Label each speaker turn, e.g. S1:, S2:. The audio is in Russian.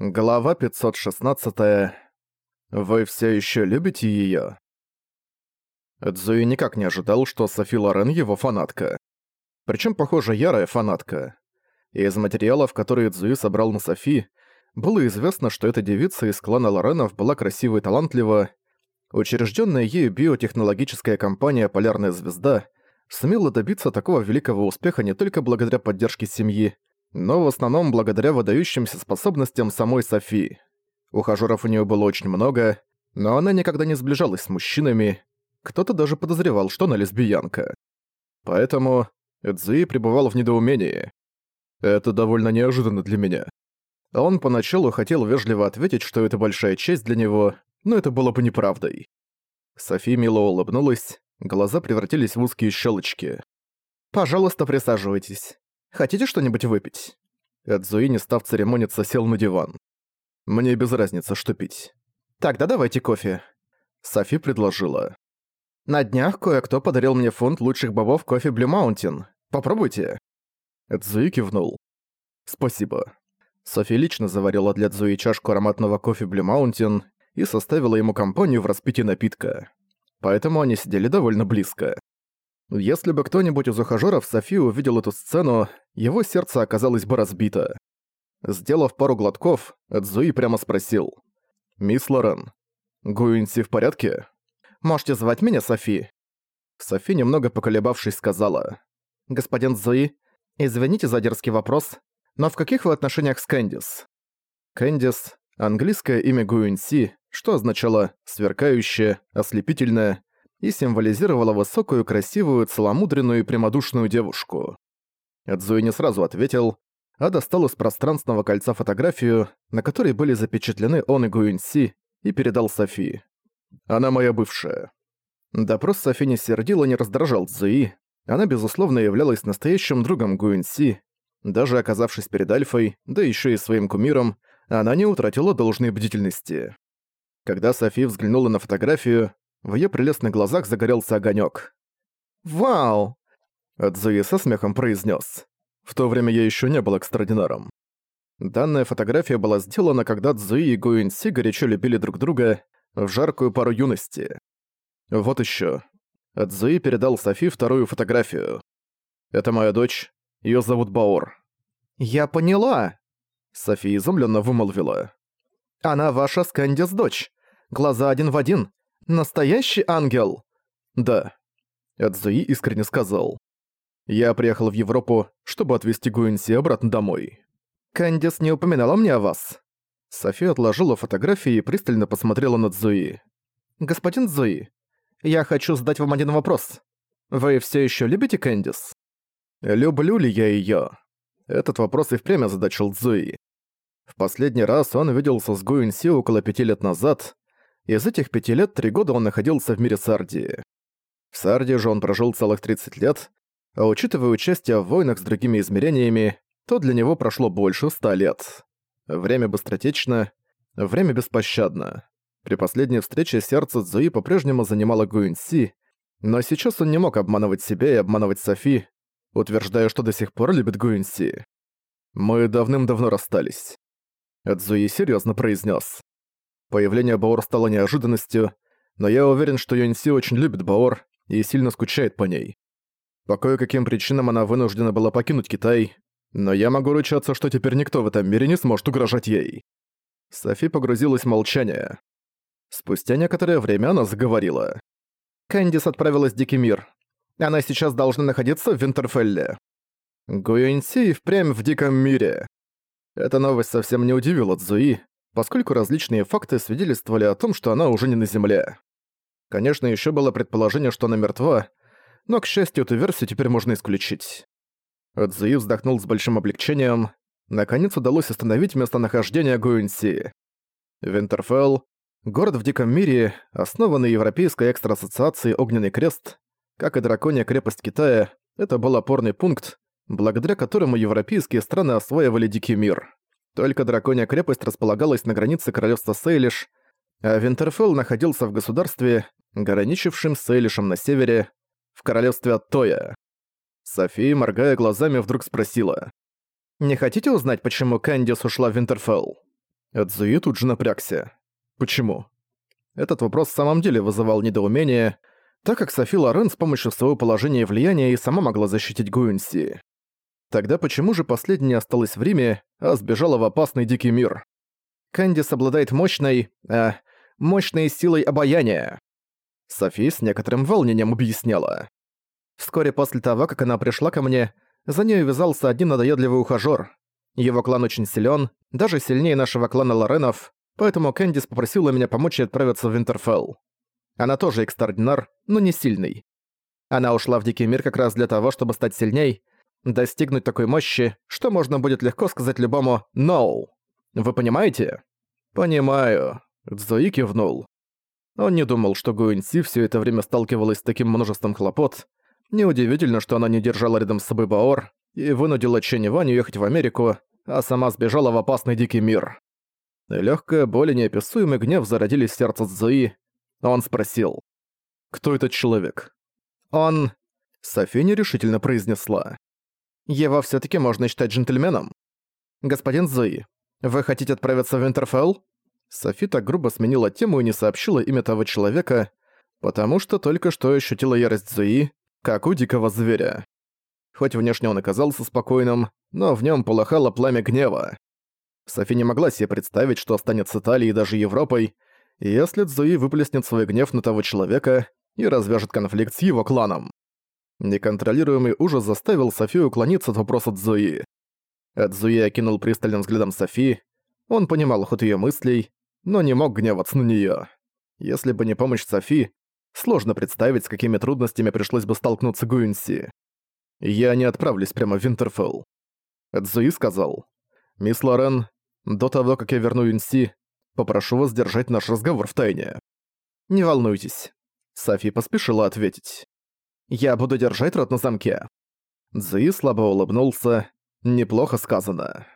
S1: Глава 516. Вы все еще любите ее? Цзуи никак не ожидал, что Софи Лорен его фанатка. Причем, похоже, ярая фанатка. Из материалов, которые Цзуи собрал на Софи, было известно, что эта девица из клана Лоренов была красива и талантлива. Учрежденная ею биотехнологическая компания «Полярная звезда» сумела добиться такого великого успеха не только благодаря поддержке семьи, но в основном благодаря выдающимся способностям самой Софи. Ухажёров у неё было очень много, но она никогда не сближалась с мужчинами, кто-то даже подозревал, что она лесбиянка. Поэтому Эдзуи пребывал в недоумении. Это довольно неожиданно для меня. Он поначалу хотел вежливо ответить, что это большая честь для него, но это было бы неправдой. Софи мило улыбнулась, глаза превратились в узкие щелочки. «Пожалуйста, присаживайтесь. Хотите что-нибудь выпить?» Эдзуи, не став церемониться, сел на диван. «Мне без разницы, что пить». «Тогда давайте кофе». Софи предложила. «На днях кое-кто подарил мне фунт лучших бобов кофе Блю Маунтин. Попробуйте». Эдзуи кивнул. «Спасибо». Софи лично заварила для Цзуи чашку ароматного кофе Блю Маунтин и составила ему компанию в распитии напитка. Поэтому они сидели довольно близко. Если бы кто-нибудь из ухажёров Софи увидел эту сцену, его сердце оказалось бы разбито. Сделав пару глотков, Цзуи прямо спросил. «Мисс Лорен, Гуинси в порядке?» «Можете звать меня Софи?» Софи, немного поколебавшись, сказала. «Господин Цзуи, извините за дерзкий вопрос, но в каких вы отношениях с Кэндис?» Кэндис — английское имя Гуинси, что означало «сверкающее», «ослепительное», и символизировала высокую, красивую, целомудренную и прямодушную девушку. Эдзуи не сразу ответил, а достал из пространственного кольца фотографию, на которой были запечатлены он и Гуинси, и передал Софи. «Она моя бывшая». Допрос Софи не сердил и не раздражал Цзуи, она, безусловно, являлась настоящим другом Гуинси. Даже оказавшись перед Альфой, да еще и своим кумиром, она не утратила должной бдительности. Когда Софи взглянула на фотографию, в её прелестных глазах загорелся огонёк. «Вау!» Цзуи со смехом произнес. В то время я ещё не был экстраординаром. Данная фотография была сделана, когда Цзуи и Гуинси горячо любили друг друга в жаркую пару юности. Вот ещё. Цзуи передал Софи вторую фотографию. «Это моя дочь. Её зовут Баор». «Я поняла!» Софи изумленно вымолвила. «Она ваша Скандис дочь. Глаза один в один. Настоящий ангел?» «Да», — Эдзуи искренне сказал. «Я приехал в Европу, чтобы отвезти Гуинси обратно домой». «Кэндис не упоминала мне о вас?» Софи отложила фотографии и пристально посмотрела на Цзуи. «Господин Цзуи, я хочу задать вам один вопрос. Вы все еще любите Кэндис?» «Люблю ли я ее? Этот вопрос и впрямь озадачил Цзуи. В последний раз он виделся с Гуинси около пяти лет назад, из этих пяти лет три года он находился в мире Сардии. В Сардии же он прожил целых 30 лет, а учитывая участие в войнах с другими измерениями, то для него прошло больше ста лет. Время быстротечно, время беспощадно. При последней встрече сердце Цзуи по-прежнему занимало Гуинси, но сейчас он не мог обманывать себя и обманывать Софи, утверждая, что до сих пор любит Гуинси. «Мы давным-давно расстались», — Цзуи серьезно произнес. Появление Баор стало неожиданностью, но я уверен, что Юньси очень любит Баор и сильно скучает по ней. По кое-каким причинам она вынуждена была покинуть Китай, но я могу ручаться, что теперь никто в этом мире не сможет угрожать ей. Софи погрузилась в молчание. Спустя некоторое время она заговорила. Кэндис отправилась в Дикий мир. Она сейчас должна находиться в Винтерфелле. Гуэнси впрямь в Диком мире. Эта новость совсем не удивила Цзуи, поскольку различные факты свидетельствовали о том, что она уже не на Земле. Конечно, еще было предположение, что она мертва, но, к счастью, эту версию теперь можно исключить. Цзуи вздохнул с большим облегчением. Наконец удалось остановить местонахождение Гуинси. Винтерфелл — город в диком мире, основанный Европейской экстра-ассоциацией «Огненный крест», как и драконья крепость Китая, это был опорный пункт, благодаря которому европейские страны осваивали дикий мир. Только драконья крепость располагалась на границе королевства Сейлиш, а Винтерфелл находился в государстве, граничившем с Сейлишем на севере, в королевстве Оттоя. София, моргая глазами, вдруг спросила. «Не хотите узнать, почему Кэндис ушла в Винтерфелл?» Эдзуи тут же напрягся. Почему? Этот вопрос в самом деле вызывал недоумение, так как Софи Лорен с помощью своего положения и влияния и сама могла защитить Гуинси. Тогда почему же последняя осталась в Риме, а сбежала в опасный дикий мир? Кэндис обладает мощной... э... мощной силой обаяния. Софи с некоторым волнением объясняла. Вскоре после того, как она пришла ко мне, за ней вязался один надоедливый ухажёр. Его клан очень силен, даже сильнее нашего клана Лоренов, поэтому Кэндис попросила меня помочь ей отправиться в Винтерфелл. Она тоже экстраординар, но не сильный. Она ушла в Дикий мир как раз для того, чтобы стать сильней, достигнуть такой мощи, что можно будет легко сказать любому «No». Вы понимаете? Понимаю. Цзуи кивнул. Он не думал, что Гуинси все это время сталкивалась с таким множеством хлопот. Неудивительно, что она не держала рядом с собой Баор и вынудила Чэнь Вань уехать в Америку, а сама сбежала в опасный дикий мир. Легкая боль и неописуемый гнев зародились в сердце Цзуи, он спросил. «Кто этот человек?» «Он...» Софи нерешительно произнесла. «Его все таки можно считать джентльменом?» «Господин Зои, вы хотите отправиться в Винтерфелл?» Софи так грубо сменила тему и не сообщила имя того человека, потому что только что ощутила ярость Зои, как у дикого зверя. Хоть внешне он оказался спокойным, но в нем полыхало пламя гнева. Софи не могла себе представить, что останется Италией и даже Европой, если Цзуи выплеснет свой гнев на того человека и развяжет конфликт с его кланом. Неконтролируемый ужас заставил Софи уклониться от вопроса Цзуи. Цзуи окинул пристальным взглядом Софи. Он понимал ход ее мыслей, но не мог гневаться на нее. Если бы не помощь Софи, сложно представить, с какими трудностями пришлось бы столкнуться Гуинси. «Я не отправлюсь прямо в Винтерфелл». Цзуи сказал. «Мисс Лорен, до того, как я верну Юнси, Попрошу вас держать наш разговор в тайне». «Не волнуйтесь», — Софи поспешила ответить. «Я буду держать рот на замке». Цзи слабо улыбнулся. «Неплохо сказано».